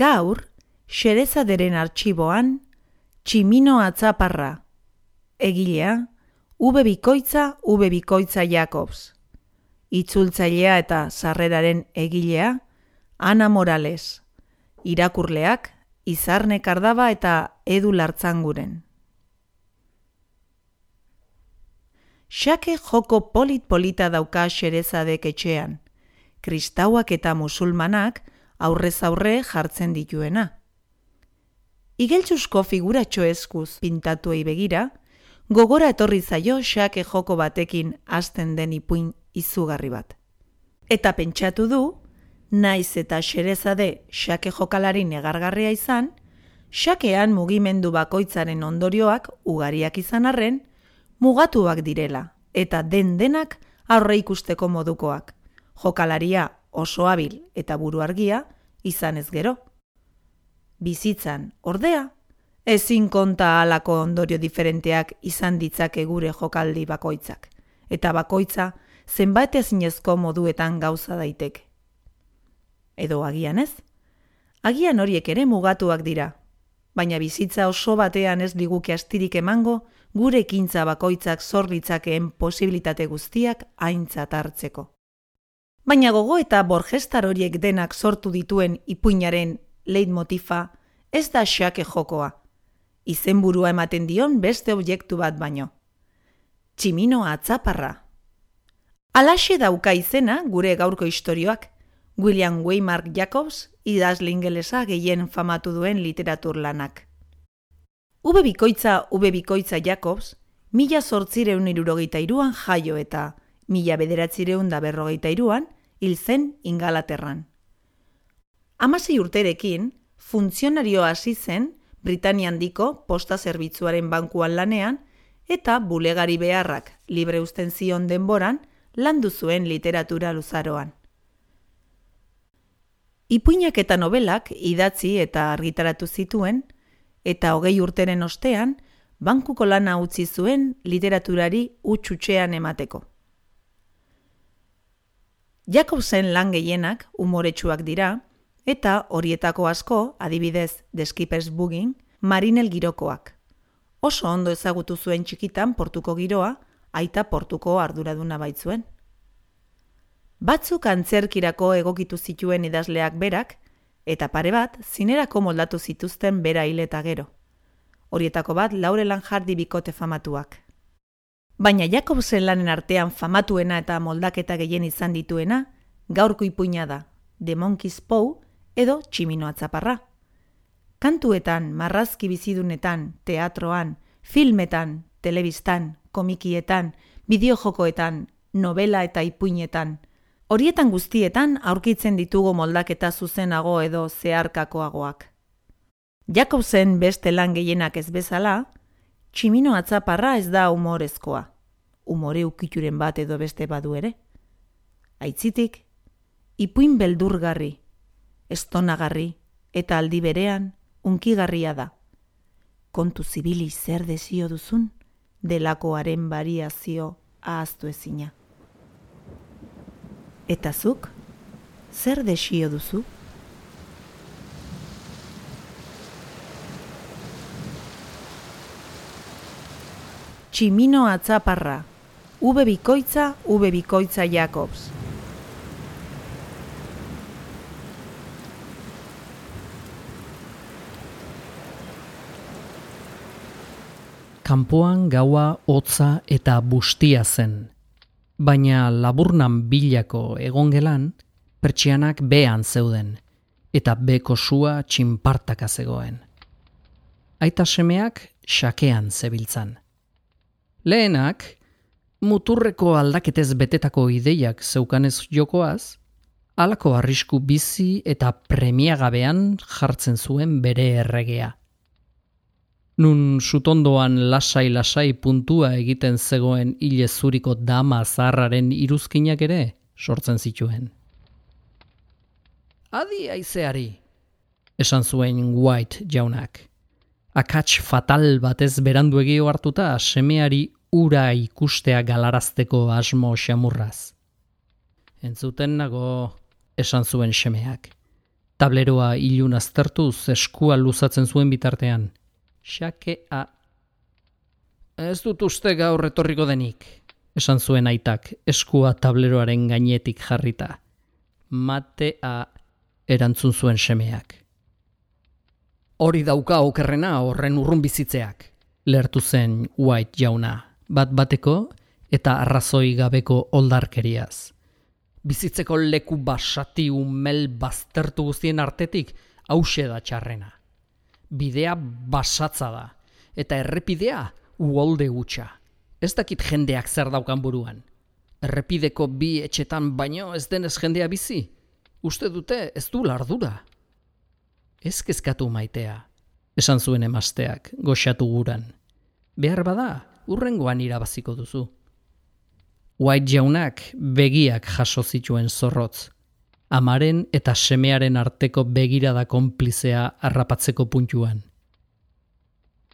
Gaur, xerezaderen arxiboan, tximino atzaparra. Egilea, ube bikoitza, ube bikoitza Jakobs. Itzultzailea eta sarreraren egilea, Ana Morales. Irakurleak, izarne kardaba eta edu lartzanguren. Xake joko polit-polita dauka xerezadek etxean. Kristauak eta musulmanak, aurrez aurre jartzen dituena. Igeltsusko figuratxo eskuz pintatuei begira, gogora etorri zaio xake joko batekin hasten den ipuin izugarri bat. Eta pentsatu du, naiz eta xerezade xake jokalari negargarria izan, xakean mugimendu bakoitzaren ondorioak ugariak izan arren, mugatuak direla, eta den denak aurre ikusteko modukoak. Jokalaria oso habil eta buru argia izan ez gero. Bizitzan, ordea, ezin konta alako ondorio diferenteak izan ditzake gure jokaldi bakoitzak, eta bakoitza zenbait ezinezko moduetan gauza daiteke. Edo agian ez? Agian horiek ere mugatuak dira, baina bizitza oso batean ez diguke astirik emango gure ekintza bakoitzak zorritzakeen posibilitate guztiak aintzat hartzeko. Baina gogo eta borgestar horiek denak sortu dituen ipuinaren leitmotifa ez da xake jokoa. Izenburua ematen dion beste objektu bat baino. Tximino atzaparra. Alaxe dauka izena gure gaurko istorioak, William Waymark Jacobs idazle ingelesa gehien famatu duen literatur lanak. Ube bikoitza, ube bikoitza Jacobs, mila sortzireun irurogeita iruan jaio eta mila bederatzireun da berrogeita iruan, hil zen ingalaterran. Hamasei urterekin, funtzionario hasi zen Britania handiko posta zerbitzuaren bankuan lanean eta bulegari beharrak libre usten zion denboran landu zuen literatura luzaroan. Ipuinak eta nobelak idatzi eta argitaratu zituen, eta hogei urteren ostean, bankuko lana utzi zuen literaturari utxutxean emateko. Jacobsen lan gehienak umoretsuak dira, eta horietako asko, adibidez, Deskipers Bugin, Marinel girokoak. Oso ondo ezagutu zuen txikitan portuko giroa, aita portuko arduraduna baitzuen. Batzuk antzerkirako egokitu zituen idazleak berak, eta pare bat, zinerako moldatu zituzten bera hil eta gero. Horietako bat, laure lan jardi bikote famatuak. Baina Jakobsen lanen artean famatuena eta moldaketa gehien izan dituena, gaurko ipuina da, The Monkey's Paw edo Tximino Atzaparra. Kantuetan, marrazki bizidunetan, teatroan, filmetan, telebistan, komikietan, bideojokoetan, novela eta ipuinetan, horietan guztietan aurkitzen ditugu moldaketa zuzenago edo zeharkakoagoak. Jakobsen beste lan gehienak ez bezala, Tximino atzaparra ez da humorezkoa. Umore ukituren bat edo beste badu ere. Aitzitik, ipuin beldurgarri, estonagarri eta aldi berean unkigarria da. Kontu zibili zer desio duzun, delakoaren bariazio ahaztu ezina. Eta zuk, zer desio duzu? Tximino atzaparra, ube bikoitza, ube bikoitza Jakobs. Kanpoan gaua hotza eta bustia zen, baina laburnan bilako egongelan, pertsianak bean zeuden, eta beko sua txinpartaka zegoen. Aita semeak xakean zebiltzan. Lehenak, muturreko aldaketez betetako ideiak zeukanez jokoaz, alako arrisku bizi eta premiagabean jartzen zuen bere erregea. Nun sutondoan lasai-lasai puntua egiten zegoen hile zuriko dama zaharraren iruzkinak ere sortzen zituen. Adi aizeari, esan zuen White jaunak. Akats fatal batez berandu egio hartuta semeari ura ikustea galarazteko asmo xamurraz. Entzuten nago, esan zuen semeak. Tableroa ilun aztertuz eskua luzatzen zuen bitartean. Xakea. Ez dut uste gaur etorriko denik, esan zuen aitak, eskua tableroaren gainetik jarrita. Matea, erantzun zuen semeak. Hori dauka okerrena horren urrun bizitzeak, lertu zen White jauna, bat bateko eta arrazoi gabeko oldarkeriaz bizitzeko leku basati umel baztertu guztien artetik hause da txarrena. Bidea basatza da, eta errepidea uolde gutxa. Ez dakit jendeak zer daukan buruan. Errepideko bi etxetan baino ez denez jendea bizi. Uste dute ez du lardura. Ez kezkatu maitea, esan zuen emasteak, goxatu guran. Behar bada, urrengoan irabaziko duzu. White jaunak begiak jaso zituen zorrotz. Amaren eta semearen arteko begirada konplizea harrapatzeko puntuan.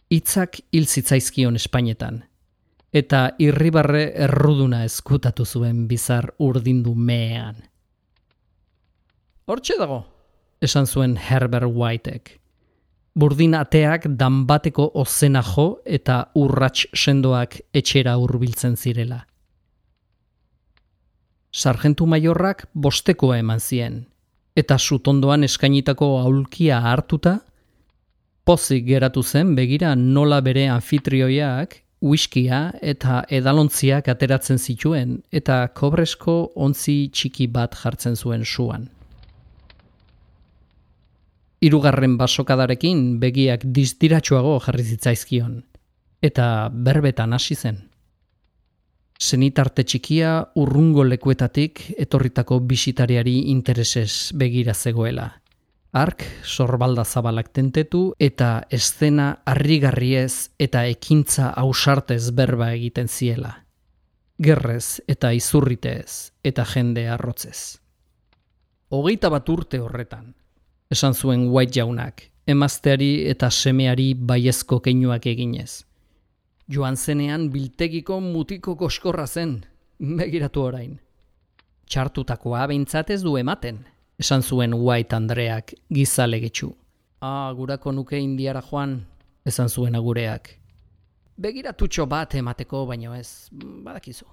Itzak hil zitzaizkion Espainetan, eta irribarre erruduna eskutatu zuen bizar urdindu mehean. Hortxe dago, esan zuen Herbert Whiteek. Burdin ateak danbateko ozena jo eta urrats sendoak etxera hurbiltzen zirela sargentu maiorrak bostekoa eman zien, eta sutondoan eskainitako aulkia hartuta, pozik geratu zen begira nola bere anfitrioiak, uiskia eta edalontziak ateratzen zituen, eta kobresko ontzi txiki bat jartzen zuen suan. Hirugarren basokadarekin begiak diztiratsuago jarri zitzaizkion, eta berbetan hasi zen. Zenitarte txikia urrungo lekuetatik etorritako bisitariari interesez begira zegoela. Ark sorbalda zabalak tentetu eta eszena harrigarriez eta ekintza ausartez berba egiten ziela. Gerrez eta izurritez eta jende arrotzez. Hogeita bat urte horretan, esan zuen white jaunak, emazteari eta semeari baiezko keinuak eginez joan zenean biltegiko mutiko koskorra zen, begiratu orain. Txartutakoa behintzat ez du ematen, esan zuen White Andreak gizale getxu. Ah, gurako nuke indiara joan, esan zuen agureak. Begiratutxo bat emateko, baino ez, badakizu.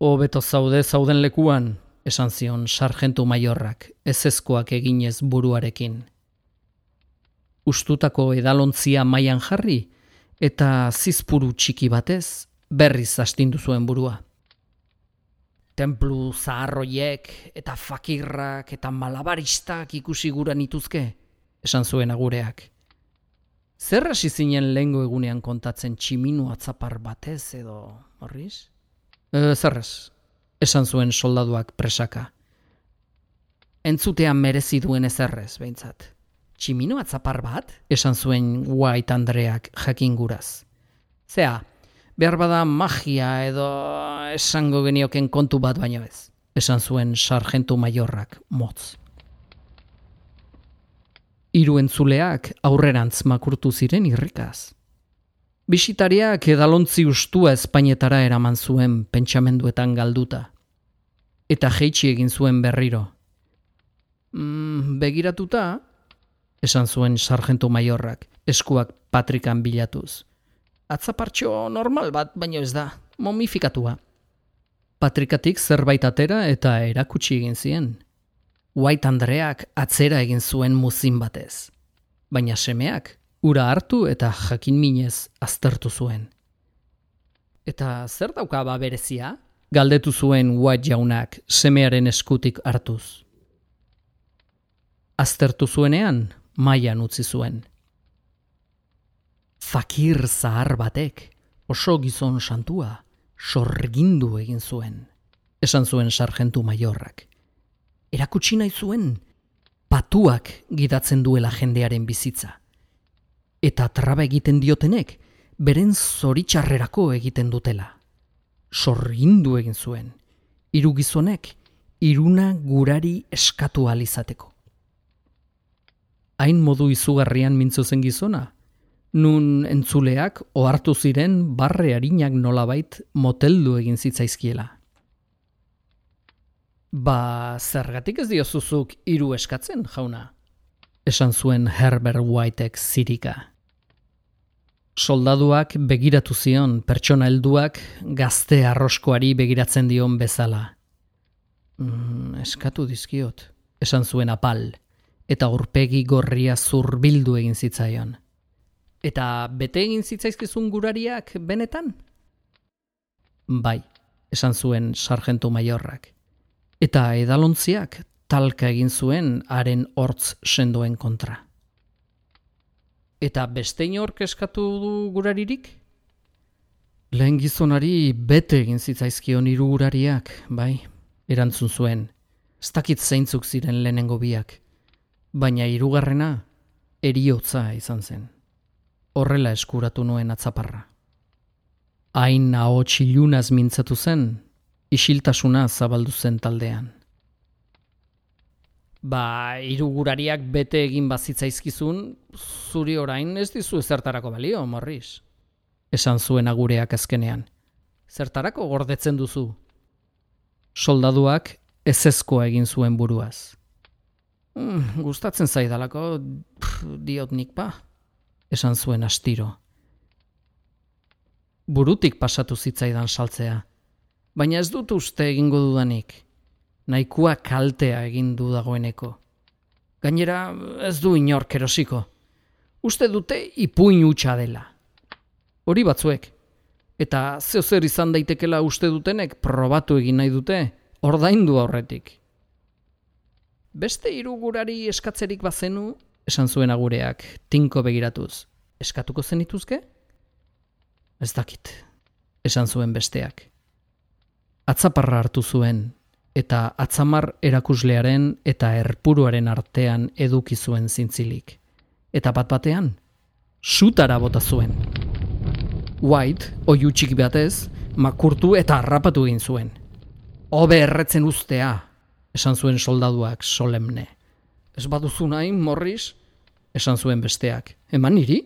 O beto zaude zauden lekuan, esan zion sargentu maiorrak, ez ezkoak eginez buruarekin. Ustutako edalontzia maian jarri, eta zizpuru txiki batez berriz astindu zuen burua. Templu zaharroiek eta fakirrak eta malabaristak ikusi gura nituzke, esan zuen agureak. Zer hasi zinen lehengo egunean kontatzen tximinu atzapar batez edo, horriz? E, zerrez, esan zuen soldaduak presaka. Entzutean merezi duen ezerrez, behintzat tximino atzapar bat, esan zuen White Andreak jakinguraz. Zea, behar bada magia edo esango genioken kontu bat baino ez, esan zuen sargentu maiorrak motz. Hiru entzuleak aurrerantz makurtu ziren irrikaz. Bisitariak edalontzi ustua Espainetara eraman zuen pentsamenduetan galduta. Eta jeitsi egin zuen berriro. Mm, begiratuta, esan zuen sargentu maiorrak, eskuak patrikan bilatuz. Atzapartxo normal bat, baino ez da, momifikatua. Patrikatik zerbait atera eta erakutsi egin zien. White Andreak atzera egin zuen muzin batez. Baina semeak, ura hartu eta jakin minez aztertu zuen. Eta zer dauka ba berezia? Galdetu zuen White jaunak semearen eskutik hartuz. aztertu zuenean, maian utzi zuen. Fakir zahar batek, oso gizon santua, sorgindu egin zuen, esan zuen sargentu maiorrak. Erakutsi nahi zuen, patuak gidatzen duela jendearen bizitza. Eta traba egiten diotenek, beren zoritxarrerako egiten dutela. Sorgindu egin zuen, hiru gizonek, iruna gurari eskatu alizateko. Hain modu izugarrian mintzo zen gizona, nun entzuleak ohartu ziren barre harinak nolabait moteldu egin zitzaizkiela. Ba, zergatik ez diozuzuk hiru eskatzen, jauna? Esan zuen Herbert Whiteek zirika. Soldaduak begiratu zion pertsona helduak gazte arroskoari begiratzen dion bezala. Mm, eskatu dizkiot, esan zuen apal, eta urpegi gorria zurbildu egin zitzaion. Eta bete egin zitzaizkizun gurariak benetan? Bai, esan zuen sargentu maiorrak. Eta edalontziak talka egin zuen haren hortz sendoen kontra. Eta beste inork eskatu du guraririk? Lehen gizonari bete egin zitzaizkion hiru gurariak, bai, erantzun zuen. Ez dakit zeintzuk ziren lehenengo biak, baina hirugarrena eriotza izan zen horrela eskuratu nuen atzaparra. Hain hau txilunaz mintzatu zen, isiltasuna zabaldu zen taldean. Ba, irugurariak bete egin bazitzaizkizun, zuri orain ez dizu zertarako balio, morriz. Esan zuen agureak azkenean. Zertarako gordetzen duzu? Soldaduak ezezkoa egin zuen buruaz. Mm, gustatzen zaidalako, diot nik pa esan zuen astiro. Burutik pasatu zitzaidan saltzea, baina ez dut uste egingo dudanik, nahikoa kaltea egin du dagoeneko. Gainera ez du inor kerosiko, uste dute ipuin utxa dela. Hori batzuek, eta zeo zer izan daitekela uste dutenek probatu egin nahi dute, ordaindu aurretik. Beste irugurari eskatzerik bazenu, esan zuen agureak, tinko begiratuz. Eskatuko zenituzke? Ez dakit, esan zuen besteak. Atzaparra hartu zuen, eta atzamar erakuslearen eta erpuruaren artean eduki zuen zintzilik. Eta bat batean, sutara bota zuen. White, oiu txiki batez, makurtu eta harrapatu egin zuen. Obe erretzen ustea, esan zuen soldaduak solemne. Ez baduzu nahi, Morris? Esan zuen besteak. Eman niri?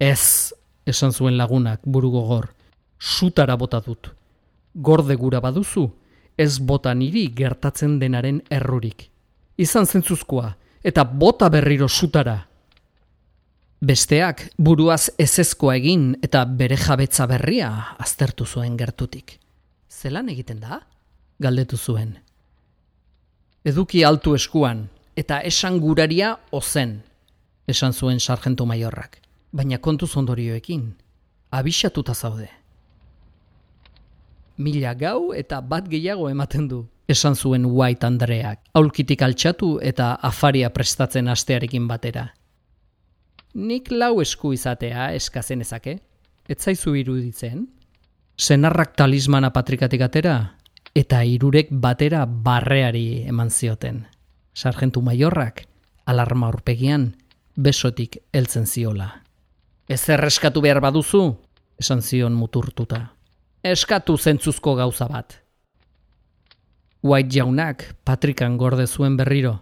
Ez, esan zuen lagunak buru gogor. Sutara bota dut. Gorde gura baduzu, ez bota niri gertatzen denaren errurik. Izan zentzuzkoa, eta bota berriro sutara. Besteak buruaz ezezkoa egin eta bere jabetza berria aztertu zuen gertutik. Zelan egiten da? Galdetu zuen. Eduki altu eskuan, eta esan guraria ozen, esan zuen sargentu maiorrak, baina kontu zondorioekin, abixatuta zaude. Mila gau eta bat gehiago ematen du, esan zuen White Andreak, aulkitik altxatu eta afaria prestatzen astearekin batera. Nik lau esku izatea eskazen ezake, etzaizu iruditzen? Senarrak talismana patrikatik atera, eta irurek batera barreari eman zioten. Sargentu maiorrak, alarma urpegian, besotik heltzen ziola. Ez erreskatu behar baduzu, esan zion muturtuta. Eskatu zentzuzko gauza bat. White jaunak patrikan gorde zuen berriro,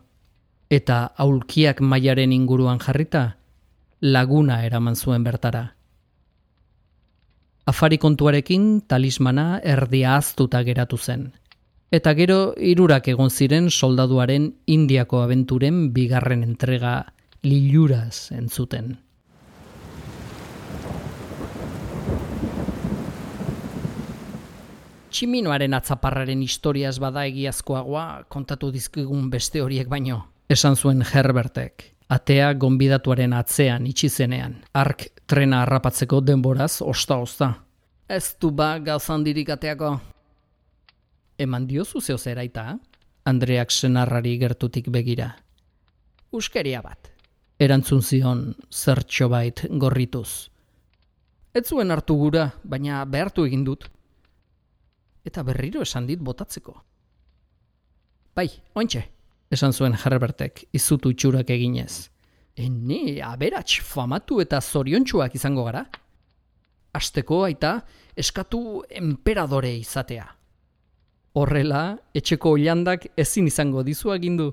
eta aulkiak mailaren inguruan jarrita, laguna eraman zuen bertara. Afari kontuarekin talismana erdia aztuta geratu zen. Eta gero hirurak egon ziren soldaduaren indiako abenturen bigarren entrega liluraz entzuten. Tximinoaren atzaparraren historiaz bada egiazkoagoa kontatu dizkigun beste horiek baino. Esan zuen Herbertek, atea gonbidatuaren atzean itxi zenean. Ark trena harrapatzeko denboraz osta-osta. Ez du ba gauzan dirik ateako. Eman diozu zeo zeraita? Andreak senarrari gertutik begira. uskeria bat. Erantzun zion zertxo bait gorrituz. Ez zuen hartu gura, baina behartu egin dut. Eta berriro esan dit botatzeko. Bai, ointxe, esan zuen Herbertek, izutu txurak eginez. Ene, aberats famatu eta zoriontsuak izango gara. Asteko aita, eskatu emperadore izatea. Horrela, etxeko oilandak ezin izango dizu agindu.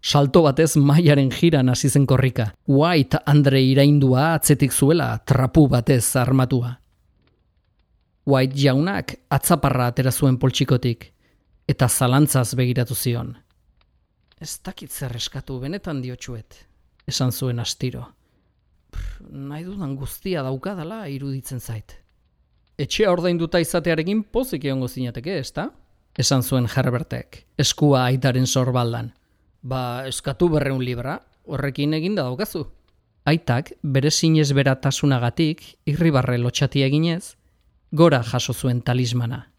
Salto batez mailaren jiran hasi zen korrika. White Andre iraindua atzetik zuela trapu batez armatua. White jaunak atzaparra atera zuen poltsikotik eta zalantzaz begiratu zion. Ez dakit zer eskatu benetan diotsuet, esan zuen astiro. Pff, nahi dudan guztia daukadala iruditzen zait. Etxea ordainduta izatearekin pozik egongo zinateke, ezta? Esan zuen Herbertek, eskua aitaren sorbaldan. Ba, eskatu berreun libra, horrekin eginda daukazu. Aitak, bere sinez beratasunagatik, irribarre lotxati eginez, gora jaso zuen talismana.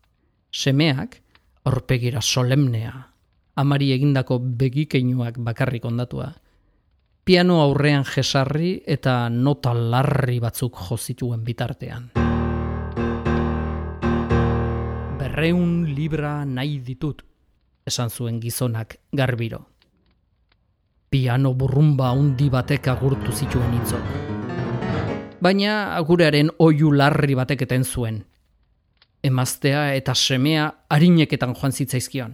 Semeak, aurpegira solemnea, amari egindako begikeinuak bakarrik ondatua. Piano aurrean jesarri eta nota larri batzuk jozituen bitartean. Berreun libra nahi ditut, esan zuen gizonak garbiro. Piano burrumba undi batek agurtu zituen itzok. Baina agurearen oiu larri batek eten zuen, emaztea eta semea harineketan joan zitzaizkion.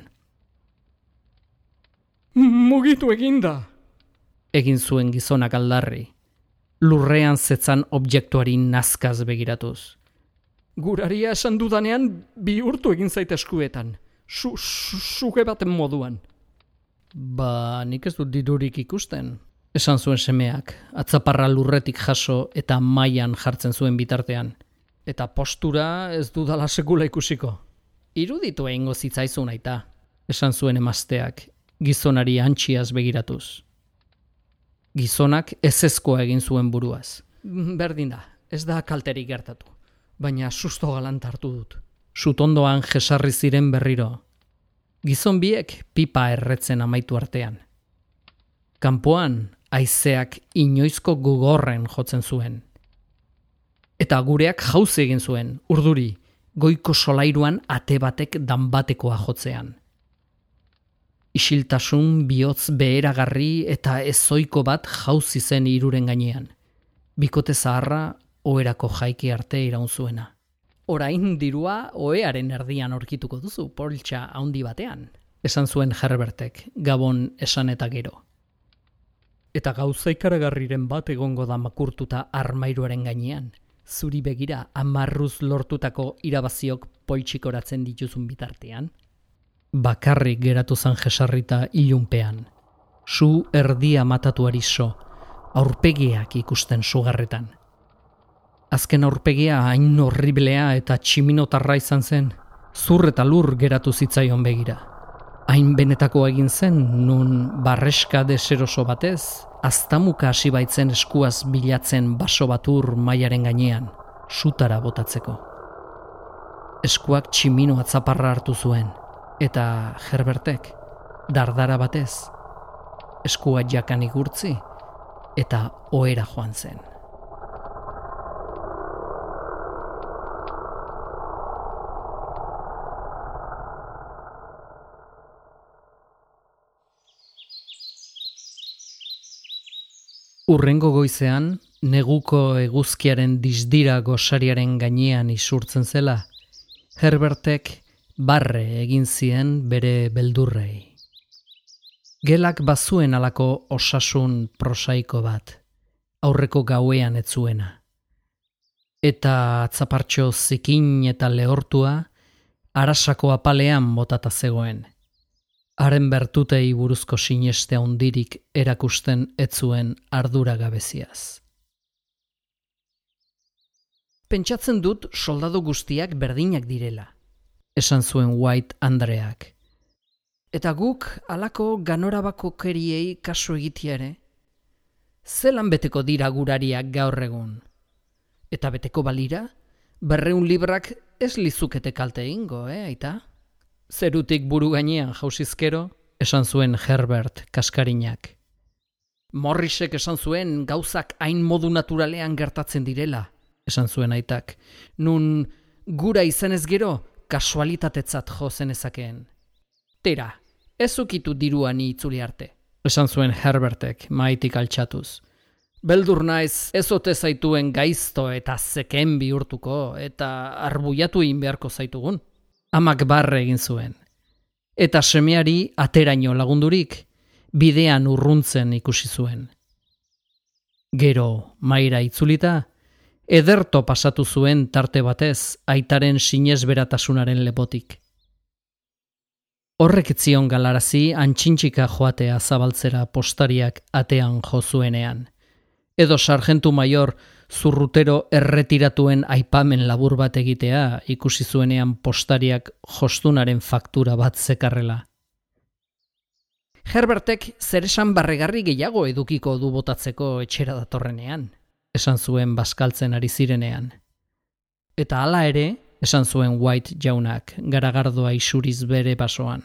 Mugitu eginda! Egin zuen gizonak aldarri, lurrean zetzan objektuari nazkaz begiratuz. Guraria esan dudanean bihurtu egin zaite eskuetan, su, su, suge baten moduan. Ba, nik ez dut didurik ikusten, esan zuen semeak, atzaparra lurretik jaso eta mailan jartzen zuen bitartean eta postura ez dudala sekula ikusiko. Iruditu egingo zitzaizu naita, esan zuen emazteak, gizonari antxiaz begiratuz. Gizonak ezezkoa egin zuen buruaz. Berdin da, ez da kalterik gertatu, baina susto galant hartu dut. Sutondoan jesarri ziren berriro. Gizon biek pipa erretzen amaitu artean. Kanpoan, haizeak inoizko gugorren jotzen zuen eta gureak jauze egin zuen, urduri, goiko solairuan ate batek danbatekoa jotzean. Isiltasun bihotz beheragarri eta ezoiko bat jauzi zen iruren gainean. Bikote zaharra, oerako jaiki arte iraun zuena. Orain dirua oearen erdian aurkituko duzu, poltsa handi batean. Esan zuen Herbertek, gabon esan eta gero. Eta gauza ikaragarriren bat egongo da makurtuta armairuaren gainean zuri begira amarruz lortutako irabaziok poltsikoratzen dituzun bitartean? Bakarrik geratu zan jesarrita ilunpean. Su erdia matatuari so, aurpegiak ikusten sugarretan. Azken aurpegia hain horriblea eta tximinotarra izan zen, zur eta lur geratu zitzaion begira. Hain benetako egin zen, nun barreska deseroso batez, aztamuka hasi baitzen eskuaz bilatzen baso batur mailaren gainean, sutara botatzeko. Eskuak tximino atzaparra hartu zuen, eta Herbertek, dardara batez, eskua jakan igurtzi, eta oera joan zen. Urrengo goizean, neguko eguzkiaren dizdira gosariaren gainean isurtzen zela, Herbertek barre egin zien bere beldurrei. Gelak bazuen alako osasun prosaiko bat, aurreko gauean etzuena. Eta atzapartxo zikin eta lehortua, arasako apalean botata zegoen haren bertutei buruzko sineste hondirik erakusten etzuen ardura gabeziaz. Pentsatzen dut soldado guztiak berdinak direla, esan zuen White Andreak. Eta guk alako ganorabako keriei kasu egitiare, zelan beteko dira gurariak gaur egun. Eta beteko balira, berreun librak ez lizukete kalte ingo, eh, aita? Zerutik buru gainean jausizkero, esan zuen Herbert kaskarinak. Morrisek esan zuen gauzak hain modu naturalean gertatzen direla, esan zuen aitak. Nun gura izanez gero, kasualitatetzat jo zenezakeen. Tera, ez ukitu diruan itzuli arte. Esan zuen Herbertek, maitik altxatuz. Beldur naiz ez ote zaituen gaizto eta zeken bihurtuko eta arbuiatu egin beharko zaitugun. Amak barre egin zuen. Eta semeari ateraino lagundurik, bidean urruntzen ikusi zuen. Gero, maira itzulita, ederto pasatu zuen tarte batez aitaren sinesberatasunaren lepotik. Horrek etzion galarazi antxintxika joatea zabaltzera postariak atean jo zuenean. Edo sargentu maior zurrutero erretiratuen aipamen labur bat egitea ikusi zuenean postariak jostunaren faktura bat zekarrela. Herbertek zeresan barregarri gehiago edukiko du botatzeko etxera datorrenean esan zuen baskaltzen ari zirenean. Eta hala ere, esan zuen White jaunak, garagardoa isuriz bere basoan.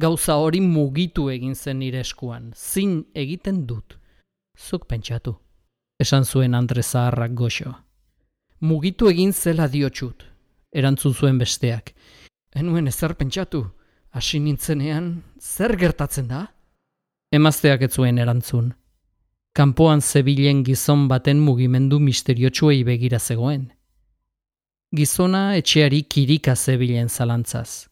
Gauza hori mugitu egin zen nire eskuan, zin egiten dut. Zuk pentsatu, esan zuen Andre Zaharrak goxo. Mugitu egin zela diotxut, erantzun zuen besteak. Enuen ezer pentsatu, hasi nintzenean, zer gertatzen da? Emazteak ez zuen erantzun, kanpoan zebilen gizon baten mugimendu misteriotsuei begira zegoen. Gizona etxeari kirika zebilen zalantzaz.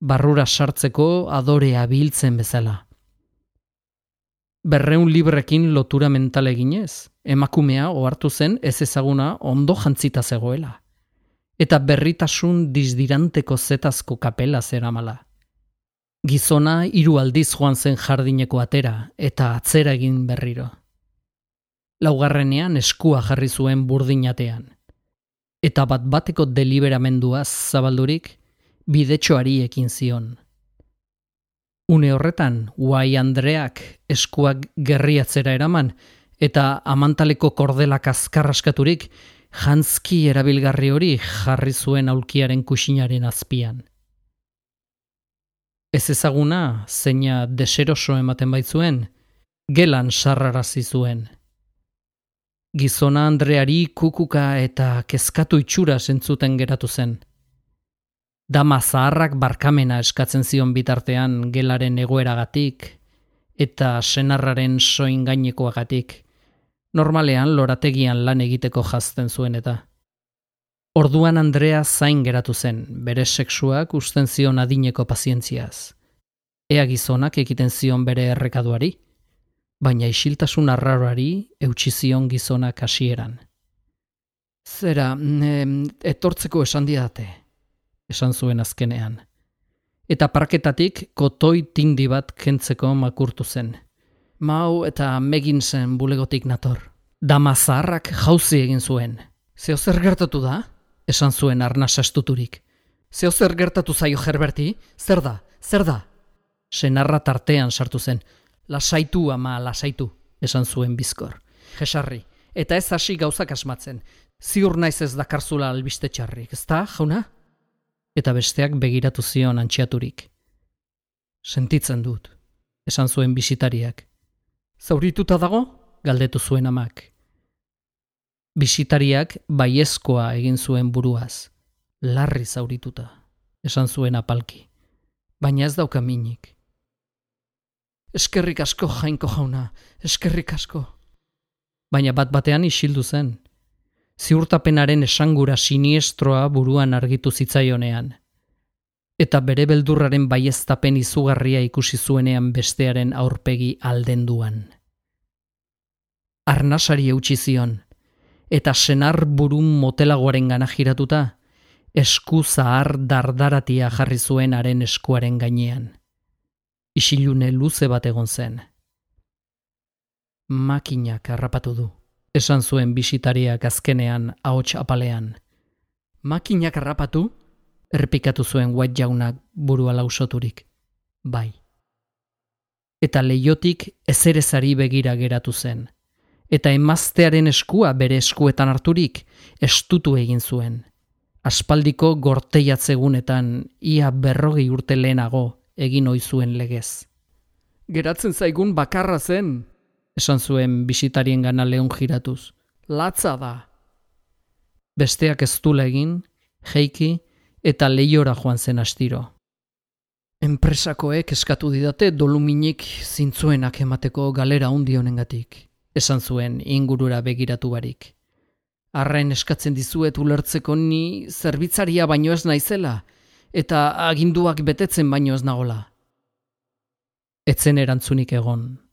Barrura sartzeko adorea biltzen bezala. Berreun librekin lotura mental eginez, emakumea ohartu zen ez ezaguna ondo jantzita zegoela. Eta berritasun dizdiranteko zetazko kapela zeramala. Gizona hiru aldiz joan zen jardineko atera eta atzera egin berriro laugarrenean eskua jarri zuen burdinatean. Eta bat bateko deliberamenduaz zabaldurik, bidetxoari ekin zion. Une horretan, Uai Andreak eskuak gerriatzera eraman, eta amantaleko kordelak azkarraskaturik, jantzki erabilgarri hori jarri zuen aulkiaren kusinaren azpian. Ez ezaguna, zeina deseroso ematen baitzuen, gelan sarrarazi zuen. Gizona Andreari kukuka eta kezkatu itxura zentzuten geratu zen. Dama zaharrak barkamena eskatzen zion bitartean gelaren egoeragatik eta senarraren soin gainekoagatik. Normalean lorategian lan egiteko jazten zuen eta. Orduan Andrea zain geratu zen, bere sexuak usten zion adineko pazientziaz. Ea gizonak egiten zion bere errekaduari baina isiltasun arraroari eutsi zion gizonak hasieran. Zera, etortzeko esan diate, esan zuen azkenean. Eta parketatik kotoi tindi bat kentzeko makurtu zen. Mau eta megin zen bulegotik nator. Dama zaharrak jauzi egin zuen. Zeo zer gertatu da? Esan zuen arnasa estuturik. Zeo zer gertatu zaio Herberti? Zer da? Zer da? Senarra tartean sartu zen. Lasaitu ama, lasaitu, esan zuen bizkor. Jesarri, eta ez hasi gauzak asmatzen. Ziur naiz ez dakarzula albiste txarrik, ezta, jauna? Eta besteak begiratu zion antxiaturik. Sentitzen dut, esan zuen bisitariak. Zaurituta dago? Galdetu zuen amak. Bisitariak baiezkoa egin zuen buruaz. Larri zaurituta, esan zuen apalki. Baina ez dauka minik. Eskerrik asko jainko jauna, eskerrik asko. Baina bat batean isildu zen. Ziurtapenaren esangura siniestroa buruan argitu zitzaionean. Eta bere beldurraren baieztapen izugarria ikusi zuenean bestearen aurpegi aldenduan. Arnasari eutxi zion, eta senar burun motelagoaren gana jiratuta, esku zahar dardaratia jarri zuen haren eskuaren gainean isilune luze bat egon zen. Makinak harrapatu du, esan zuen bisitariak azkenean ahots apalean. Makinak harrapatu? Errepikatu zuen white jaunak burua lausoturik. Bai. Eta leiotik ezerezari begira geratu zen. Eta emaztearen eskua bere eskuetan harturik estutu egin zuen. Aspaldiko gorteiatzegunetan ia berrogei urte lehenago egin oizuen legez. Geratzen zaigun bakarra zen, esan zuen bisitarien gana lehun jiratuz. Latza da. Besteak ez du egin, jeiki eta lehiora joan zen astiro. Enpresakoek eskatu didate doluminik zintzuenak emateko galera hundi honengatik, esan zuen ingurura begiratu barik. Arren eskatzen dizuet ulertzeko ni zerbitzaria baino ez naizela, eta aginduak betetzen baino ez nagola. Etzen erantzunik egon.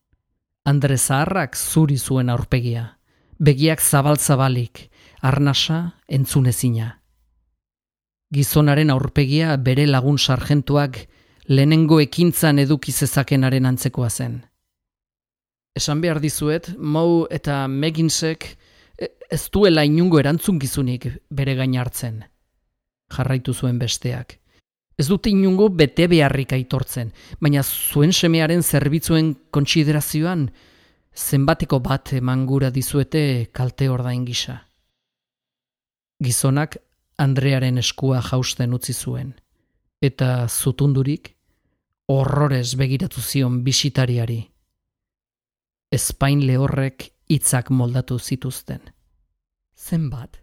Andre Zaharrak zuri zuen aurpegia, begiak zabal-zabalik, arnasa entzunezina. Gizonaren aurpegia bere lagun sargentuak lehenengo ekintzan eduki zezakenaren antzekoa zen. Esan behar dizuet, Mou eta Meginsek e, ez duela inungo erantzunkizunik bere gain hartzen. Jarraitu zuen besteak. Ez dute inungo bete beharrik aitortzen, baina zuen semearen zerbitzuen kontsiderazioan zenbateko bat emangura dizuete kalte ordain gisa. Gizonak Andrearen eskua jausten utzi zuen, eta zutundurik horrorez begiratu zion bisitariari. Espain lehorrek hitzak moldatu zituzten. Zenbat?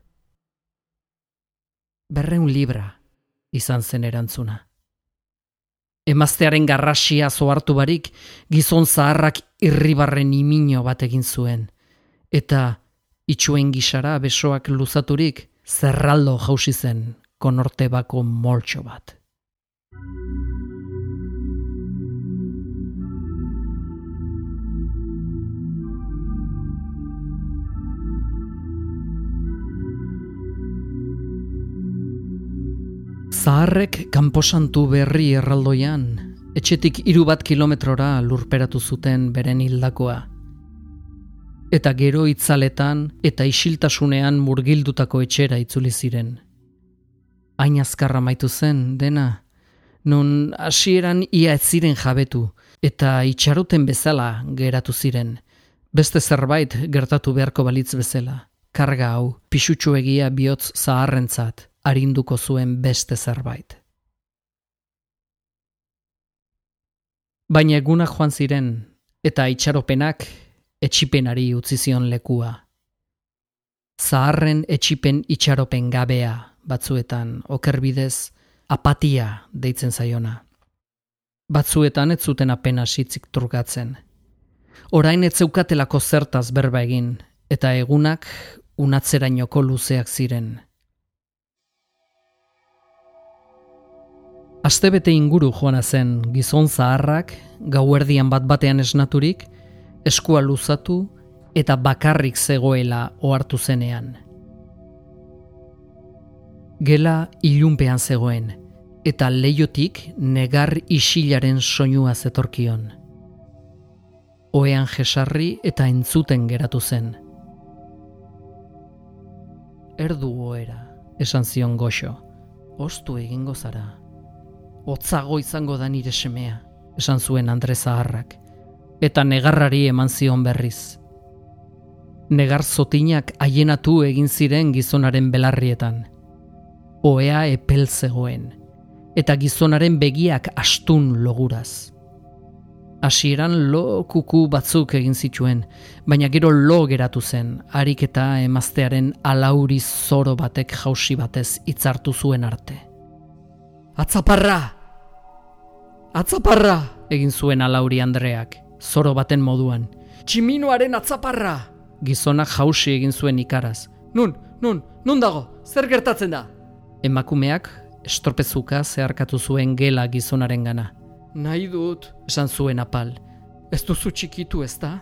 Berreun libra izan zen erantzuna. Emaztearen garrasia zoartu barik, gizon zaharrak irribarren imino bat egin zuen, eta itxuen gisara besoak luzaturik zerraldo jausi zen konorte bako moltxo bat. Zaharrek kanposantu berri erraldoian, etxetik hiru bat kilometrora lurperatu zuten beren hildakoa. Eta gero itzaletan eta isiltasunean murgildutako etxera itzuli ziren. Hain azkarra maitu zen, dena, non hasieran ia ez ziren jabetu, eta itxaruten bezala geratu ziren, beste zerbait gertatu beharko balitz bezala, karga hau, pixutxuegia bihotz zaharrentzat, arinduko zuen beste zerbait. Baina egunak joan ziren, eta itxaropenak etxipenari utzi zion lekua. Zaharren etxipen itxaropen gabea batzuetan okerbidez apatia deitzen zaiona. Batzuetan ez zuten apena sitzik trukatzen. Orain ez zeukatelako zertaz berba egin, eta egunak unatzerainoko luzeak ziren. Astebete inguru joana zen gizon zaharrak, gauerdian bat batean esnaturik, eskua luzatu eta bakarrik zegoela ohartu zenean. Gela ilunpean zegoen, eta leiotik negar isilaren soinua zetorkion. Oean jesarri eta entzuten geratu zen. Erdu oera, esan zion goxo, ostu egingo zara hotzago izango da nire semea, esan zuen Andre Zaharrak, eta negarrari eman zion berriz. Negar zotinak haienatu egin ziren gizonaren belarrietan. Oea epel zegoen, eta gizonaren begiak astun loguraz. Hasieran lo kuku batzuk egin zituen, baina gero lo geratu zen, harik eta emaztearen alauri zoro batek jausi batez hitzartu zuen arte. Atzaparra! Atzaparra! Egin zuen alauri Andreak, zoro baten moduan. Tximinoaren atzaparra! Gizonak jausi egin zuen ikaraz. Nun, nun, nun dago, zer gertatzen da? Emakumeak estorpezuka zeharkatu zuen gela gizonaren gana. Nahi dut, esan zuen apal. Ez duzu txikitu ez da?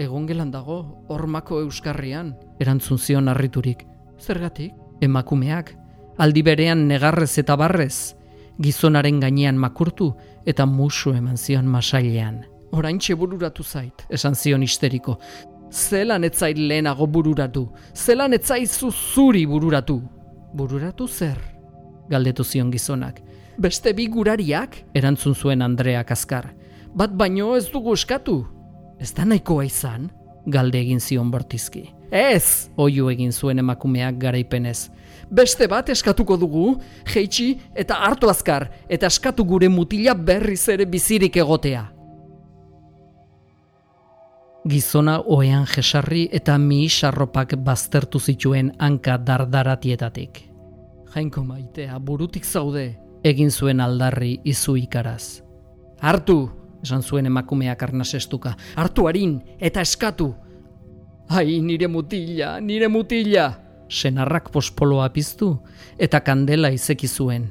Egon gelan dago, hormako euskarrian, erantzun zion harriturik. Zergatik? Emakumeak aldi berean negarrez eta barrez, gizonaren gainean makurtu eta musu eman zion masailean. Orain bururatu zait, esan zion histeriko. Zelan etzait lehenago bururatu, zelan etzaizu zuri bururatu. Bururatu zer? Galdetu zion gizonak. Beste bi gurariak? Erantzun zuen Andreak azkar. Bat baino ez dugu eskatu. Ez da nahikoa izan? Galde egin zion bortizki. Ez! Oiu egin zuen emakumeak garaipenez beste bat eskatuko dugu, jeitsi eta hartu azkar, eta eskatu gure mutila berriz ere bizirik egotea. Gizona oean jesarri eta mi sarropak baztertu zituen hanka dardaratietatik. Jainko maitea, burutik zaude, egin zuen aldarri izu ikaraz. Hartu, esan zuen emakumeak arnasestuka, hartu harin eta eskatu. Ai, nire mutila, nire mutila! Senarrak pospoloa piztu eta kandela izeki zuen.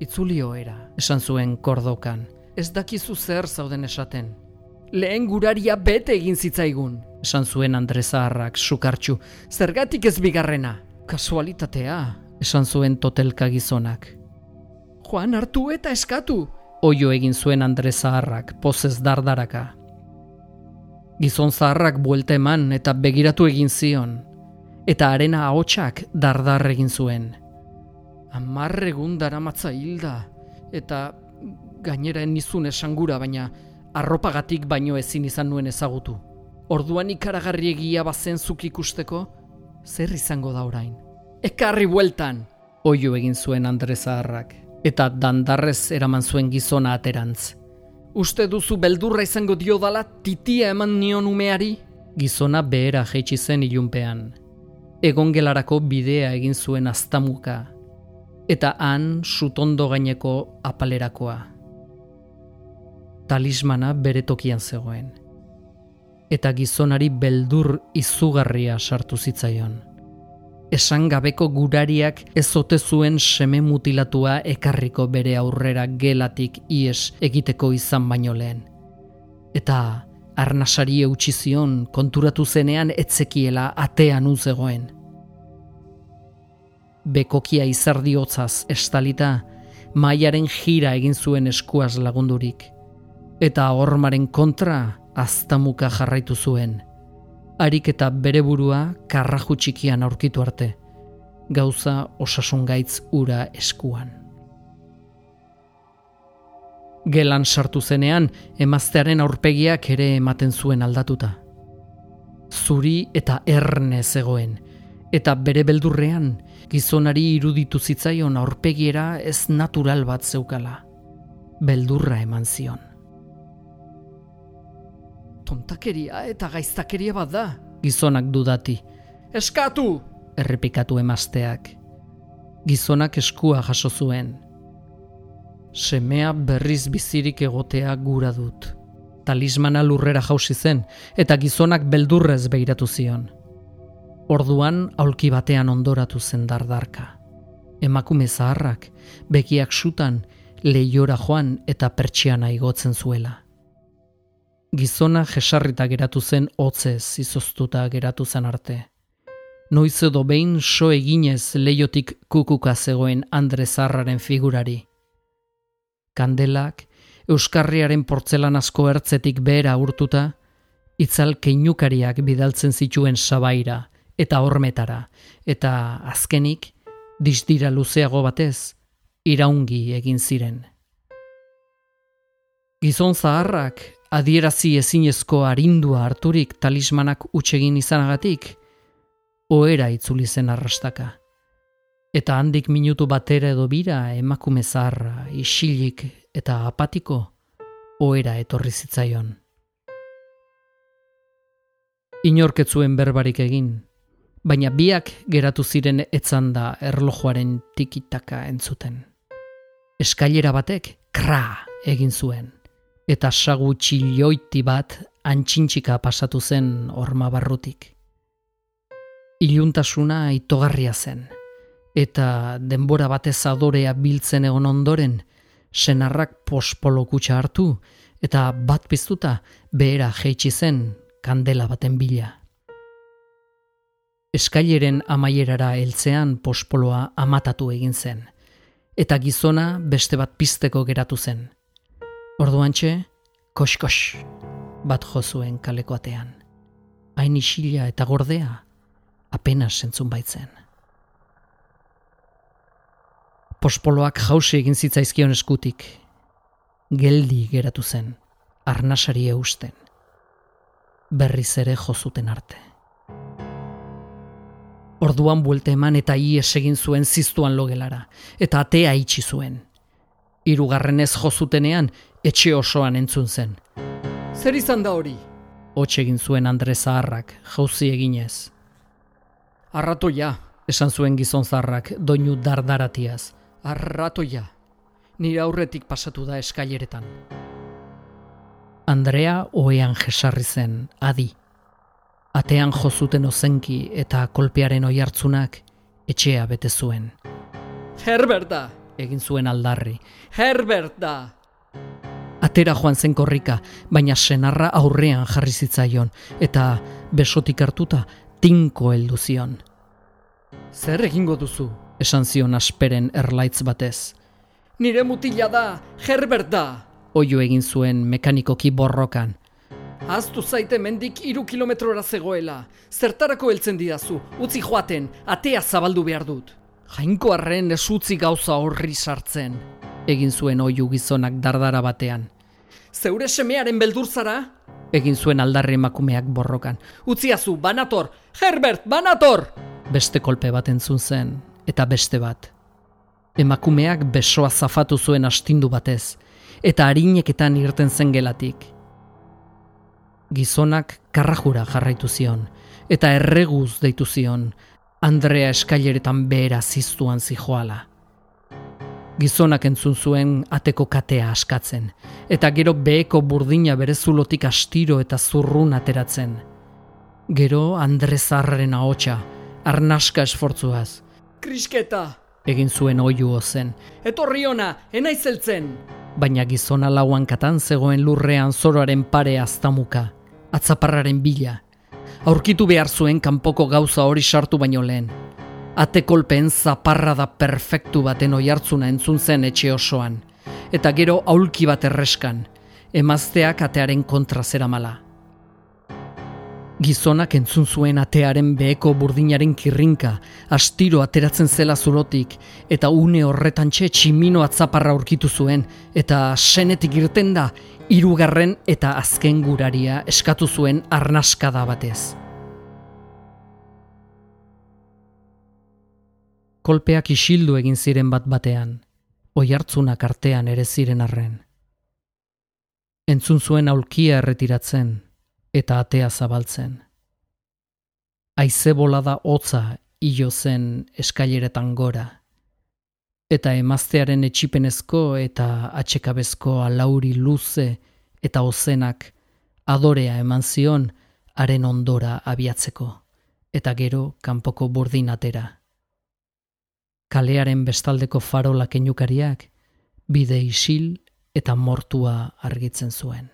Itzulio era, esan zuen kordokan. Ez dakizu zer zauden esaten. Lehen guraria bete egin zitzaigun, esan zuen Andrezaharrak sukartxu. Zergatik ez bigarrena? Kasualitatea, esan zuen totelka gizonak. Joan hartu eta eskatu, oio egin zuen Andrezaharrak pozez dardaraka. Gizon zaharrak buelte eman eta begiratu egin zion, eta arena ahotsak dardar egin zuen. Amarregun daramatza hilda, eta gainera nizun esangura, baina arropagatik baino ezin izan nuen ezagutu. Orduan ikaragarri egia bazen zuk ikusteko, zer izango da orain? Ekarri bueltan! Oio egin zuen Andre Zaharrak, eta dandarrez eraman zuen gizona aterantz. Uste duzu beldurra izango dio dala titia eman nion umeari? Gizona behera jeitsi zen ilunpean. Egon gelarako bidea egin zuen aztamuka, eta han sutondo gaineko apalerakoa talismana bere tokian zegoen. Eta gizonari beldur izugarria sartu zitzaion. Esan gabeko gurariak ezote zuen seme mutilatua ekarriko bere aurrera gelatik ies egiteko izan baino lehen. Eta arnasari eutxi zion konturatu zenean etzekiela atean uzegoen. Bekokia izardiotzaz estalita, maiaren jira egin zuen eskuaz lagundurik eta hormaren kontra aztamuka jarraitu zuen. Arik eta bere burua karraju txikian aurkitu arte, gauza osasun gaitz ura eskuan. Gelan sartu zenean, emaztearen aurpegiak ere ematen zuen aldatuta. Zuri eta erne zegoen, eta bere beldurrean, gizonari iruditu zitzaion aurpegiera ez natural bat zeukala. Beldurra eman zion tontakeria eta gaiztakeria bat da. Gizonak dudati. Eskatu! Errepikatu emazteak. Gizonak eskua jaso zuen. Semea berriz bizirik egotea gura dut. Talismana lurrera jausi zen, eta gizonak beldurrez behiratu zion. Orduan aulki batean ondoratu zen dardarka. Emakume zaharrak, bekiak sutan, lehiora joan eta pertsiana igotzen zuela. Gizona jesarrita geratu zen hotzez izoztuta geratu zen arte. Noiz edo behin so eginez leiotik kukuka zegoen Andre Zarraren figurari. Kandelak, Euskarriaren portzelan asko ertzetik behera urtuta, itzal keinukariak bidaltzen zituen sabaira eta hormetara, eta azkenik, dizdira luzeago batez, iraungi egin ziren. Gizon zaharrak adierazi ezinezko arindua harturik talismanak utxegin izanagatik, oera itzuli zen arrastaka. Eta handik minutu batera edo bira emakume zaharra, isilik eta apatiko, oera etorri zitzaion. Inorketzuen berbarik egin, baina biak geratu ziren etzan da erlojuaren tikitaka entzuten. Eskailera batek, kra, egin zuen eta sagu txilioiti bat antxintxika pasatu zen orma barrutik. Iluntasuna itogarria zen, eta denbora batez adorea biltzen egon ondoren, senarrak pospolo kutsa hartu, eta bat piztuta behera jeitsi zen kandela baten bila. Eskaileren amaierara heltzean pospoloa amatatu egin zen, eta gizona beste bat pizteko geratu zen. Orduantxe, kos-kos, bat jozuen kaleko atean. Hain isila eta gordea, apenas sentzun baitzen. Pospoloak jausi egin zitzaizkion eskutik. Geldi geratu zen, arnasari eusten. Berriz ere jozuten arte. Orduan buelte eman eta ies egin zuen ziztuan logelara, eta atea itxi zuen. Hirugarrenez jozutenean etxe osoan entzun zen. Zer izan da hori? hotx egin zuen Andre Zaharrak, jauzi eginez. Arratoia, esan zuen gizon zaharrak, doinu dardaratiaz. Arratoia, nire aurretik pasatu da eskaileretan. Andrea oean jesarri zen, adi. Atean jozuten ozenki eta kolpearen oihartzunak etxea bete zuen. Herbert da, egin zuen aldarri. Herbert da! Atera joan zen korrika, baina senarra aurrean jarri zitzaion, eta besotik hartuta tinko heldu zion. Zer egingo duzu? Esan zion asperen erlaitz batez. Nire mutila da, Herbert da! Oio egin zuen mekanikoki borrokan. Aztu zaite mendik iru kilometrora zegoela. Zertarako heltzen didazu, utzi joaten, atea zabaldu behar dut. Jainko arren esutzi gauza horri sartzen. Egin zuen oiu gizonak dardara batean. Zeure semearen beldur zara? Egin zuen aldarri emakumeak borrokan. Utziazu, banator! Herbert, banator! Beste kolpe bat entzun zen, eta beste bat. Emakumeak besoa zafatu zuen astindu batez, eta harineketan irten zen gelatik. Gizonak karrajura jarraitu zion, eta erreguz deitu zion, Andrea eskaileretan behera ziztuan zijoala. Gizonak entzun zuen ateko katea askatzen, eta gero beheko burdina bere zulotik astiro eta zurrun ateratzen. Gero Andre Zarraren ahotsa, arnaska esfortzuaz. Krisketa! Egin zuen oiu ozen. Etorri ona, enaizeltzen! baina gizona lauan katan zegoen lurrean zoroaren pare aztamuka, atzaparraren bila. Aurkitu behar zuen kanpoko gauza hori sartu baino lehen. Ate kolpeen zaparra da perfektu baten oi hartzuna entzun zen etxe osoan. Eta gero aulki bat erreskan, emazteak atearen kontra zera mala. Gizonak entzun zuen atearen beheko burdinaren kirrinka, astiro ateratzen zela zulotik, eta une horretan txe tximino atzaparra aurkitu zuen, eta senetik irten da, irugarren eta azken guraria eskatu zuen arnaskada batez. Kolpeak isildu egin ziren bat batean, oi hartzunak artean ere ziren arren. Entzun zuen aulkia erretiratzen, eta atea zabaltzen. Aize bolada hotza hilo zen eskaileretan gora. Eta emaztearen etxipenezko eta atxekabezko alauri luze eta ozenak adorea eman zion haren ondora abiatzeko, eta gero kanpoko burdin atera. Kalearen bestaldeko farola kenukariak bide isil eta mortua argitzen zuen.